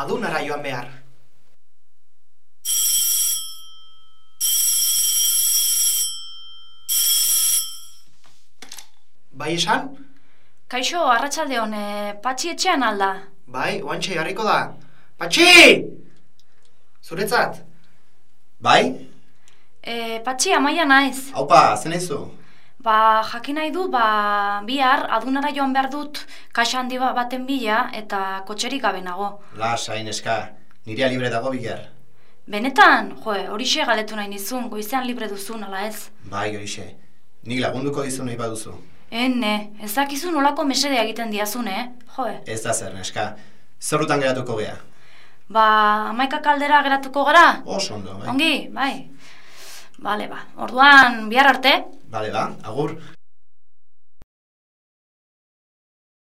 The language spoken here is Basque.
adunara joan behar. Bai esan? Kaixo, arratsalde hon, e, patxi etxean alda. Bai, oantxe jarriko da. Patxi! Zuretzat? Bai? E, patxi, amaia naiz. Haupa, zen ezu? Ba, jakin nahi du, ba, bihar adunara joan behar dut kaxa handi ba- baten bila eta kotxerik gabe nago. Lasai, neska, nirea libre dago bilar. Benetan, joe, horixe galetu nahi nizun, goizean libre duzun, ala ez? Bai, horixe. Nik lagunduko dizu nahi baduzu. Ene, ez dakizu nolako mesedea egiten diazun, eh? Joe, Ez da zer, neska. Zorrutan geratuko gea. ba, amaika kaldera geratuko gara? Oso ondo, bai. Ongi, bai. Bale, ba, orduan bihar arte, Bale, ba, agur.